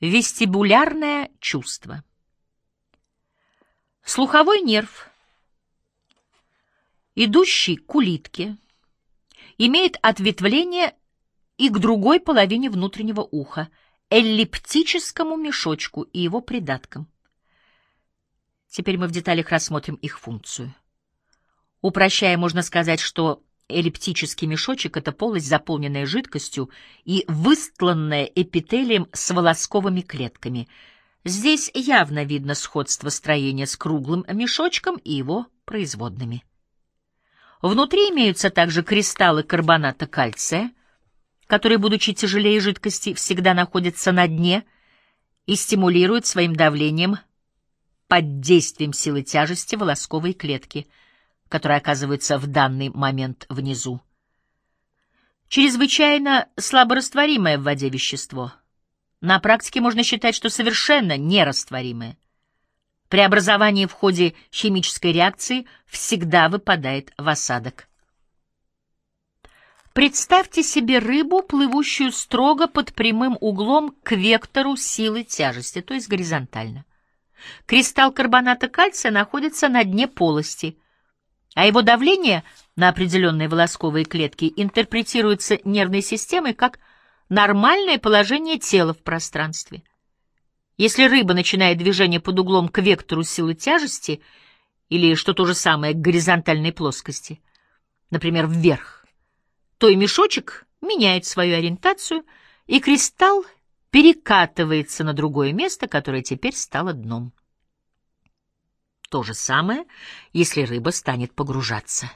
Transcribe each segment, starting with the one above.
Вестибулярное чувство. Слуховой нерв, идущий к улитке, имеет ответвление и к другой половине внутреннего уха, эллиптическому мешочку и его придаткам. Теперь мы в деталях рассмотрим их функцию. Упрощая, можно сказать, что эллиптический мешочек — это полость, заполненная жидкостью и выстланная эпителием с волосковыми клетками. Здесь явно видно сходство строения с круглым мешочком и его производными. Внутри имеются также кристаллы карбоната кальция, которые, будучи тяжелее жидкости, всегда находятся на дне и стимулируют своим давлением под действием силы тяжести волосковой клетки — которое оказывается в данный момент внизу. Чрезвычайно слаборастворимое в воде вещество. На практике можно считать, что совершенно нерастворимое. При образовании в ходе химической реакции всегда выпадает в осадок. Представьте себе рыбу, плывущую строго под прямым углом к вектору силы тяжести, то есть горизонтально. Кристалл карбоната кальция находится на дне полости – а его давление на определенные волосковые клетки интерпретируется нервной системой как нормальное положение тела в пространстве. Если рыба начинает движение под углом к вектору силы тяжести, или, что то же самое, к горизонтальной плоскости, например, вверх, то и мешочек меняет свою ориентацию, и кристалл перекатывается на другое место, которое теперь стало дном. То же самое, если рыба станет погружаться.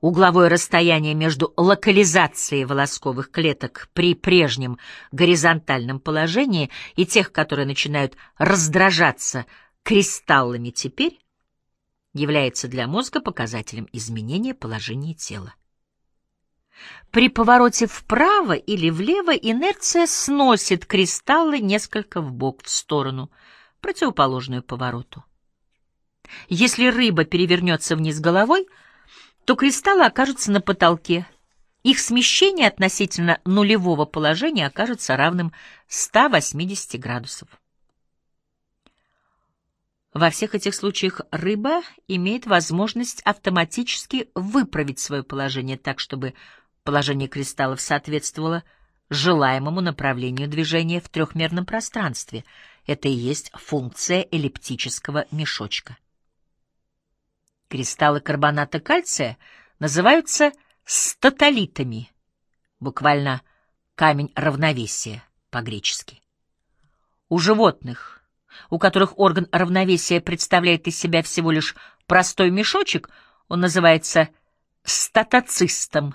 Угловое расстояние между локализацией волосковых клеток при прежнем горизонтальном положении и тех, которые начинают раздражаться кристаллами теперь, является для мозга показателем изменения положения тела. При повороте вправо или влево инерция сносит кристаллы несколько вбок в сторону, противоположную повороту. Если рыба перевернется вниз головой, то кристаллы окажутся на потолке. Их смещение относительно нулевого положения окажется равным 180 градусов. Во всех этих случаях рыба имеет возможность автоматически выправить свое положение так, чтобы положение кристаллов соответствовало желаемому направлению движения в трехмерном пространстве. Это и есть функция эллиптического мешочка. Кристаллы карбоната кальция называются статолитами, буквально камень равновесия по-гречески. У животных, у которых орган равновесия представляет из себя всего лишь простой мешочек, он называется статоцистом,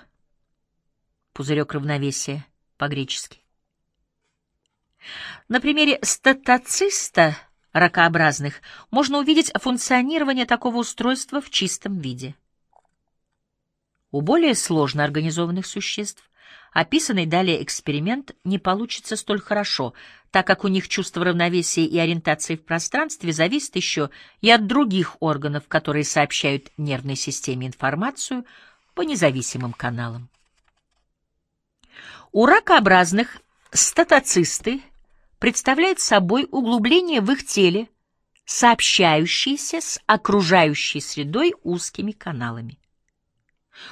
пузырек равновесия по-гречески. На примере статоциста – ракообразных, можно увидеть функционирование такого устройства в чистом виде. У более сложно организованных существ описанный далее эксперимент не получится столь хорошо, так как у них чувство равновесия и ориентации в пространстве зависит еще и от других органов, которые сообщают нервной системе информацию по независимым каналам. У ракообразных статоцисты представляет собой углубление в их теле, сообщающиеся с окружающей средой узкими каналами.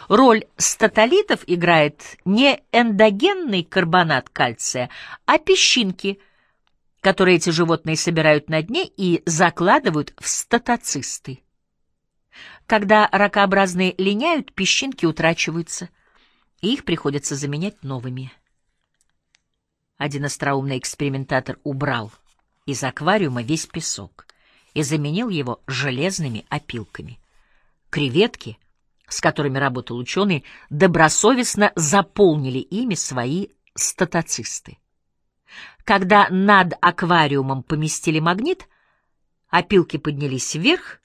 Роль статолитов играет не эндогенный карбонат кальция, а песчинки, которые эти животные собирают на дне и закладывают в статоцисты. Когда ракообразные линяют, песчинки утрачиваются, и их приходится заменять новыми. Один остроумный экспериментатор убрал из аквариума весь песок и заменил его железными опилками. Креветки, с которыми работал ученый, добросовестно заполнили ими свои статоцисты. Когда над аквариумом поместили магнит, опилки поднялись вверх,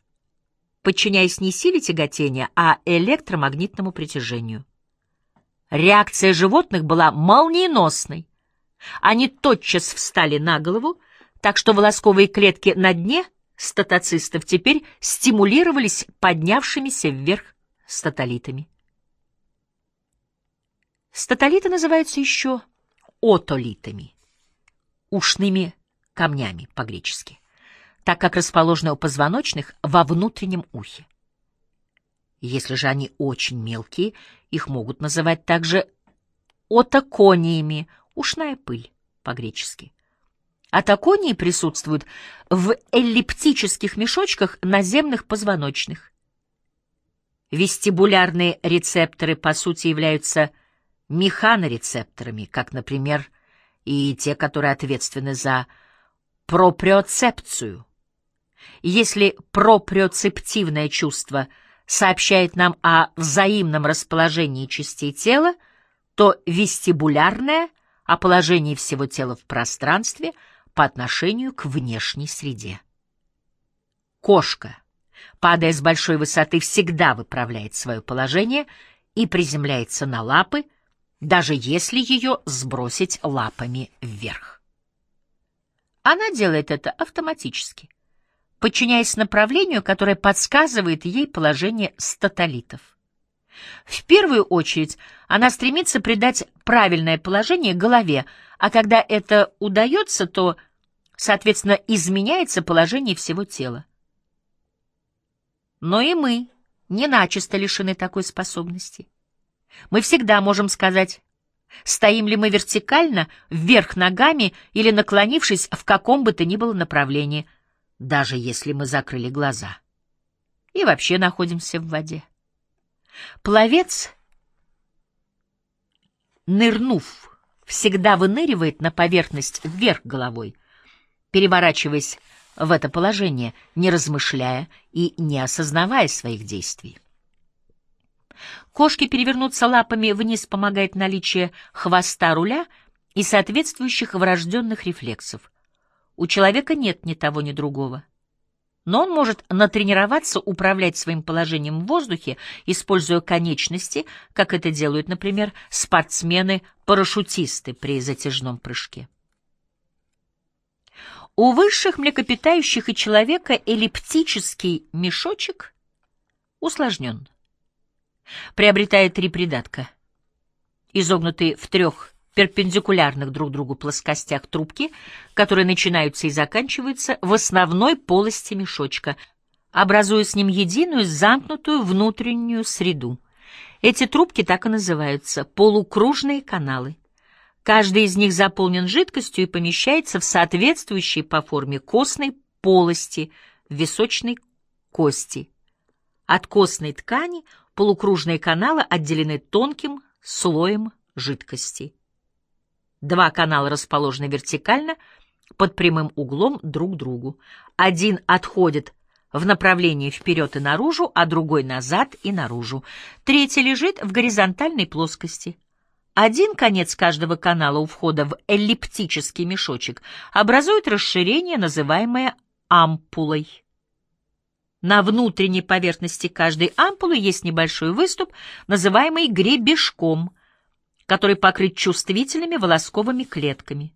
подчиняясь не силе тяготения, а электромагнитному притяжению. Реакция животных была молниеносной. Они тотчас встали на голову, так что волосковые клетки на дне статоцистов теперь стимулировались поднявшимися вверх статолитами. Статолиты называются еще отолитами. ушными камнями по-гречески, так как расположены у позвоночных во внутреннем ухе. Если же они очень мелкие, их могут называть также отокониями, ушная пыль по-гречески. Атоконии присутствуют в эллиптических мешочках наземных позвоночных. Вестибулярные рецепторы, по сути, являются механорецепторами, как, например, и те, которые ответственны за проприоцепцию. Если проприоцептивное чувство сообщает нам о взаимном расположении частей тела, то вестибулярное — о положении всего тела в пространстве по отношению к внешней среде. Кошка, падая с большой высоты, всегда выправляет свое положение и приземляется на лапы, даже если ее сбросить лапами вверх. Она делает это автоматически, подчиняясь направлению, которое подсказывает ей положение статолитов. В первую очередь она стремится придать правильное положение голове, а когда это удается, то, соответственно, изменяется положение всего тела. Но и мы не начисто лишены такой способности. Мы всегда можем сказать, стоим ли мы вертикально, вверх ногами или наклонившись в каком бы то ни было направлении, даже если мы закрыли глаза. И вообще находимся в воде. Пловец, нырнув, всегда выныривает на поверхность вверх головой, переворачиваясь в это положение, не размышляя и не осознавая своих действий. Кошке перевернуться лапами вниз помогает наличие хвоста руля и соответствующих врожденных рефлексов. У человека нет ни того, ни другого. Но он может натренироваться управлять своим положением в воздухе, используя конечности, как это делают, например, спортсмены-парашютисты при затяжном прыжке. У высших млекопитающих и человека эллиптический мешочек усложнен. Приобретая три придатка, изогнутые в трех перпендикулярных друг другу плоскостях трубки, которые начинаются и заканчиваются в основной полости мешочка, образуя с ним единую замкнутую внутреннюю среду. Эти трубки так и называются — полукружные каналы. Каждый из них заполнен жидкостью и помещается в соответствующей по форме костной полости височной кости. От костной ткани полукружные каналы отделены тонким слоем жидкости. Два канала расположены вертикально, под прямым углом друг к другу. Один отходит в направлении вперед и наружу, а другой назад и наружу. Третий лежит в горизонтальной плоскости. Один конец каждого канала у входа в эллиптический мешочек образует расширение, называемое ампулой. На внутренней поверхности каждой ампулы есть небольшой выступ, называемый гребешком, который покрыт чувствительными волосковыми клетками.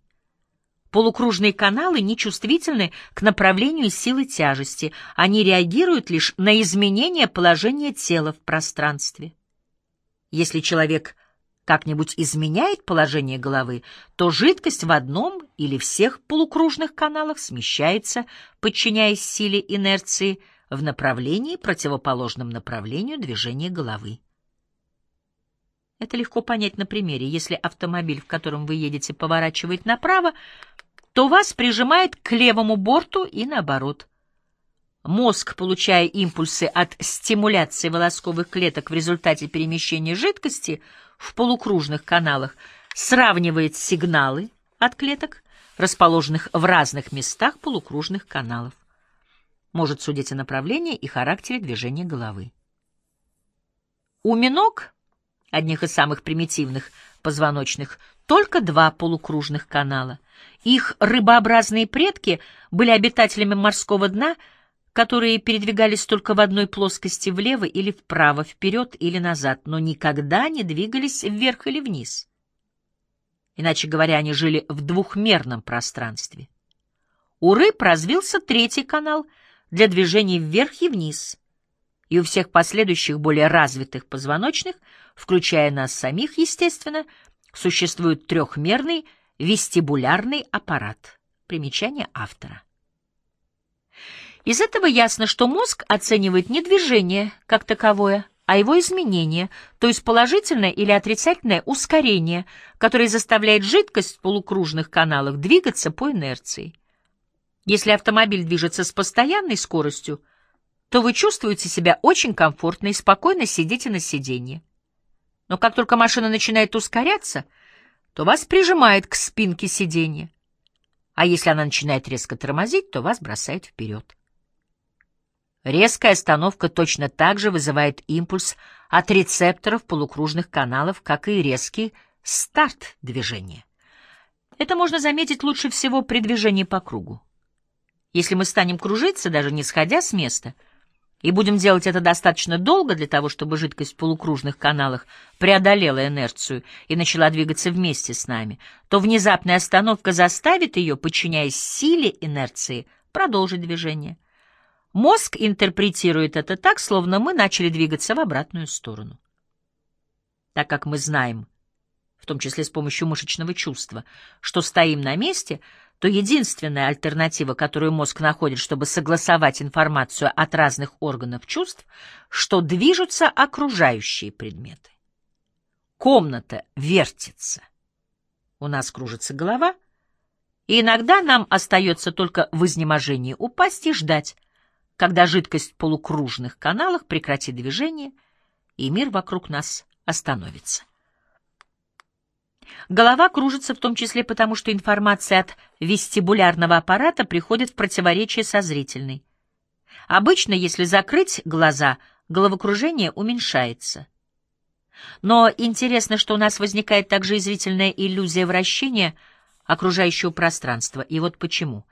Полукружные каналы нечувствительны к направлению силы тяжести, они реагируют лишь на изменение положения тела в пространстве. Если человек как-нибудь изменяет положение головы, то жидкость в одном или всех полукружных каналах смещается, подчиняясь силе инерции, в направлении, противоположном направлению движения головы. Это легко понять на примере. Если автомобиль, в котором вы едете, поворачивает направо, то вас прижимает к левому борту и наоборот. Мозг, получая импульсы от стимуляции волосковых клеток в результате перемещения жидкости в полукружных каналах, сравнивает сигналы от клеток, расположенных в разных местах полукружных каналов. Может судить о направлении и характере движения головы. У миног, одних из самых примитивных позвоночных, только два полукружных канала. Их рыбообразные предки были обитателями морского дна – которые передвигались только в одной плоскости влево или вправо, вперед или назад, но никогда не двигались вверх или вниз. Иначе говоря, они жили в двухмерном пространстве. У рыб развился третий канал для движения вверх и вниз, и у всех последующих более развитых позвоночных, включая нас самих, естественно, существует трехмерный вестибулярный аппарат. Примечание автора. Из этого ясно, что мозг оценивает не движение как таковое, а его изменение, то есть положительное или отрицательное ускорение, которое заставляет жидкость в полукружных каналах двигаться по инерции. Если автомобиль движется с постоянной скоростью, то вы чувствуете себя очень комфортно и спокойно сидите на сиденье. Но как только машина начинает ускоряться, то вас прижимает к спинке сиденья, а если она начинает резко тормозить, то вас бросает вперед. Резкая остановка точно так же вызывает импульс от рецепторов полукружных каналов, как и резкий старт движения. Это можно заметить лучше всего при движении по кругу. Если мы станем кружиться, даже не сходя с места, и будем делать это достаточно долго для того, чтобы жидкость в полукружных каналах преодолела инерцию и начала двигаться вместе с нами, то внезапная остановка заставит ее, подчиняясь силе инерции, продолжить движение. Мозг интерпретирует это так, словно мы начали двигаться в обратную сторону. Так как мы знаем, в том числе с помощью мышечного чувства, что стоим на месте, то единственная альтернатива, которую мозг находит, чтобы согласовать информацию от разных органов чувств, что движутся окружающие предметы. Комната вертится. У нас кружится голова, и иногда нам остается только в изнеможении упасть и ждать, когда жидкость в полукружных каналах прекратит движение, и мир вокруг нас остановится. Голова кружится в том числе потому, что информация от вестибулярного аппарата приходит в противоречие со зрительной. Обычно, если закрыть глаза, головокружение уменьшается. Но интересно, что у нас возникает также и зрительная иллюзия вращения окружающего пространства. И вот почему.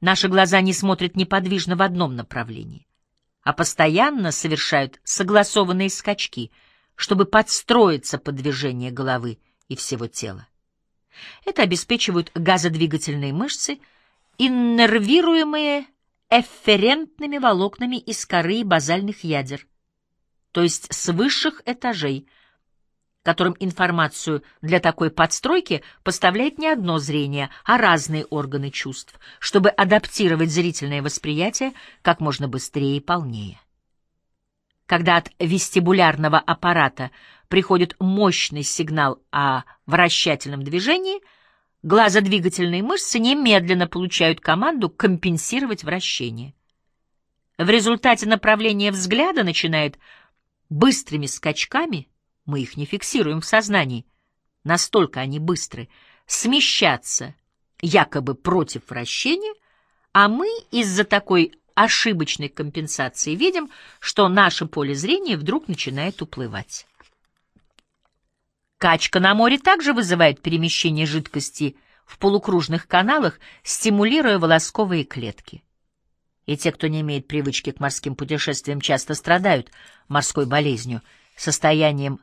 Наши глаза не смотрят неподвижно в одном направлении, а постоянно совершают согласованные скачки, чтобы подстроиться под движение головы и всего тела. Это обеспечивают газодвигательные мышцы, иннервируемые эфферентными волокнами из коры и базальных ядер, то есть с высших этажей – которым информацию для такой подстройки поставляет не одно зрение, а разные органы чувств, чтобы адаптировать зрительное восприятие как можно быстрее и полнее. Когда от вестибулярного аппарата приходит мощный сигнал о вращательном движении, глазодвигательные мышцы немедленно получают команду компенсировать вращение. В результате направление взгляда начинает быстрыми скачками – мы их не фиксируем в сознании, настолько они быстры, смещаться якобы против вращения, а мы из-за такой ошибочной компенсации видим, что наше поле зрения вдруг начинает уплывать. Качка на море также вызывает перемещение жидкости в полукружных каналах, стимулируя волосковые клетки. И те, кто не имеет привычки к морским путешествиям, часто страдают морской болезнью, состоянием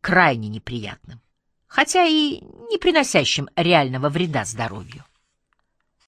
крайне неприятным, хотя и не приносящим реального вреда здоровью.